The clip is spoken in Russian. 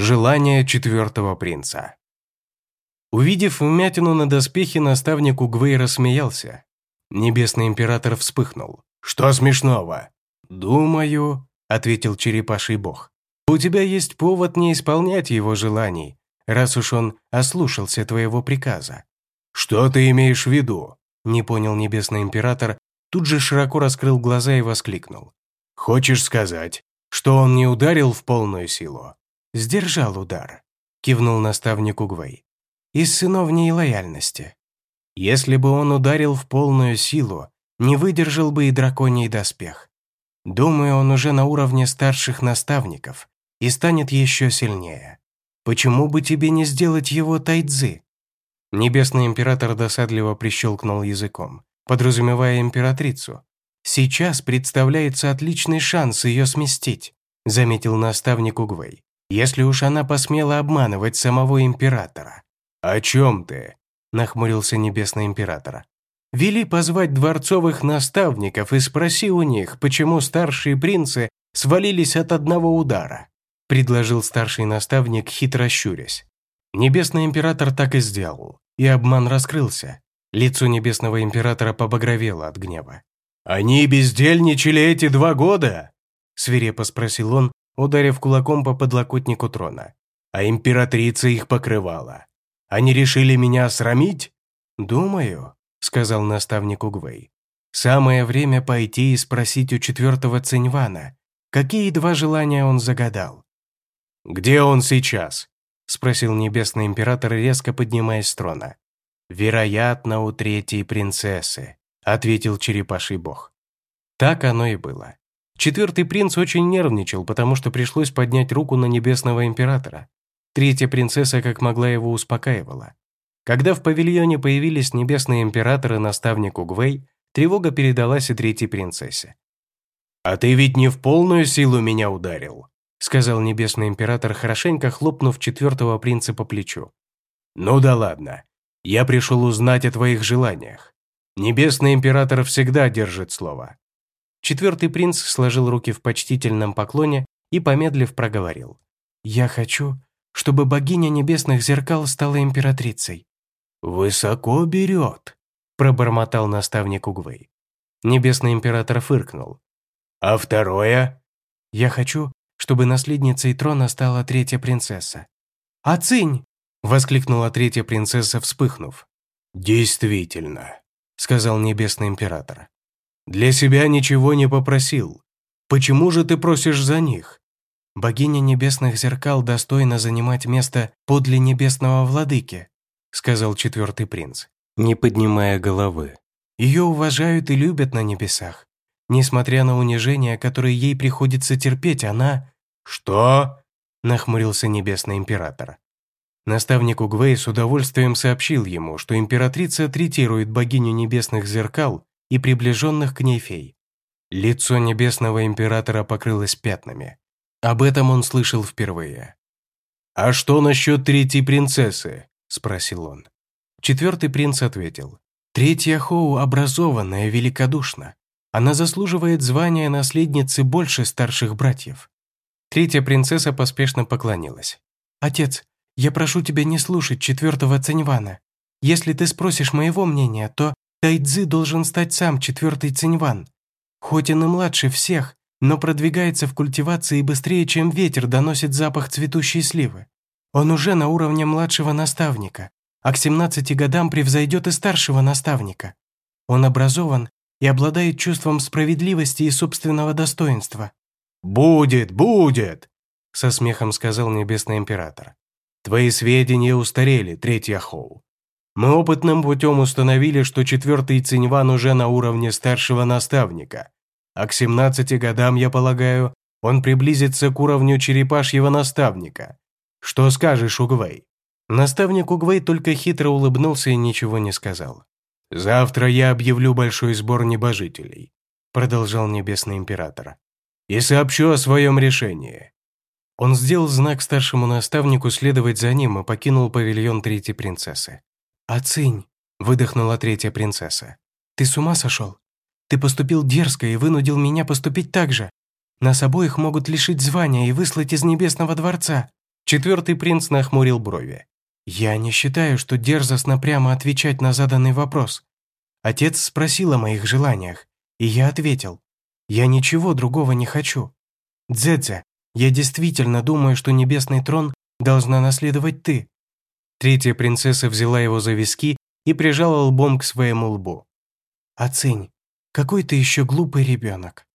Желание четвертого принца. Увидев вмятину на доспехе, наставник Угвей рассмеялся. Небесный император вспыхнул. «Что смешного?» «Думаю», — ответил черепаший бог. «У тебя есть повод не исполнять его желаний, раз уж он ослушался твоего приказа». «Что ты имеешь в виду?» — не понял небесный император, тут же широко раскрыл глаза и воскликнул. «Хочешь сказать, что он не ударил в полную силу?» «Сдержал удар», — кивнул наставник Угвей. «Из сыновней лояльности. Если бы он ударил в полную силу, не выдержал бы и драконий доспех. Думаю, он уже на уровне старших наставников и станет еще сильнее. Почему бы тебе не сделать его тайцзы?» Небесный император досадливо прищелкнул языком, подразумевая императрицу. «Сейчас представляется отличный шанс ее сместить», заметил наставник Угвей если уж она посмела обманывать самого императора. «О чем ты?» – нахмурился Небесный Император. «Вели позвать дворцовых наставников и спроси у них, почему старшие принцы свалились от одного удара», – предложил старший наставник, хитро щурясь. Небесный Император так и сделал, и обман раскрылся. Лицо Небесного Императора побагровело от гнева. «Они бездельничали эти два года?» – свирепо спросил он, ударив кулаком по подлокотнику трона. А императрица их покрывала. Они решили меня осрамить? Думаю, сказал наставник Угвей. Самое время пойти и спросить у четвертого Циньвана, какие два желания он загадал. «Где он сейчас?» – спросил небесный император, резко поднимаясь с трона. «Вероятно, у третьей принцессы», – ответил черепаший бог. Так оно и было. Четвертый принц очень нервничал, потому что пришлось поднять руку на небесного императора. Третья принцесса как могла его успокаивала. Когда в павильоне появились небесные императоры и наставник Угвей, тревога передалась и третьей принцессе. «А ты ведь не в полную силу меня ударил», сказал небесный император, хорошенько хлопнув четвертого принца по плечу. «Ну да ладно. Я пришел узнать о твоих желаниях. Небесный император всегда держит слово. Четвертый принц сложил руки в почтительном поклоне и, помедлив, проговорил. «Я хочу, чтобы богиня небесных зеркал стала императрицей». «Высоко берет», – пробормотал наставник Угвей. Небесный император фыркнул. «А второе?» «Я хочу, чтобы наследницей трона стала третья принцесса». «Ацинь!» – воскликнула третья принцесса, вспыхнув. «Действительно», – сказал небесный император. Для себя ничего не попросил. Почему же ты просишь за них? Богиня небесных зеркал достойна занимать место подле небесного владыки, сказал четвертый принц, не поднимая головы. Ее уважают и любят на небесах. Несмотря на унижения, которые ей приходится терпеть, она... «Что?» – нахмурился небесный император. Наставник Угвей с удовольствием сообщил ему, что императрица третирует богиню небесных зеркал и приближенных к ней фей. Лицо небесного императора покрылось пятнами. Об этом он слышал впервые. «А что насчет третьей принцессы?» – спросил он. Четвертый принц ответил. «Третья Хоу образованная, великодушна. Она заслуживает звания наследницы больше старших братьев». Третья принцесса поспешно поклонилась. «Отец, я прошу тебя не слушать четвертого Циньвана. Если ты спросишь моего мнения, то Тайцзы должен стать сам четвертый Циньван. Хоть он и младше всех, но продвигается в культивации быстрее, чем ветер доносит запах цветущей сливы. Он уже на уровне младшего наставника, а к 17 годам превзойдет и старшего наставника. Он образован и обладает чувством справедливости и собственного достоинства. «Будет, будет!» – со смехом сказал Небесный Император. «Твои сведения устарели, Третья Хоу. Мы опытным путем установили, что четвертый Циньван уже на уровне старшего наставника, а к 17 годам, я полагаю, он приблизится к уровню черепашьего наставника. Что скажешь, Угвей?» Наставник Угвей только хитро улыбнулся и ничего не сказал. «Завтра я объявлю большой сбор небожителей», продолжал Небесный Император, «и сообщу о своем решении». Он сделал знак старшему наставнику следовать за ним и покинул павильон третьей принцессы. «Оцень!» – выдохнула третья принцесса. «Ты с ума сошел? Ты поступил дерзко и вынудил меня поступить так же. Нас обоих могут лишить звания и выслать из небесного дворца». Четвертый принц нахмурил брови. «Я не считаю, что дерзостно прямо отвечать на заданный вопрос. Отец спросил о моих желаниях, и я ответил. Я ничего другого не хочу. Дзэдзе, я действительно думаю, что небесный трон должна наследовать ты». Третья принцесса взяла его за виски и прижала лбом к своему лбу. «Оцень, какой ты еще глупый ребенок».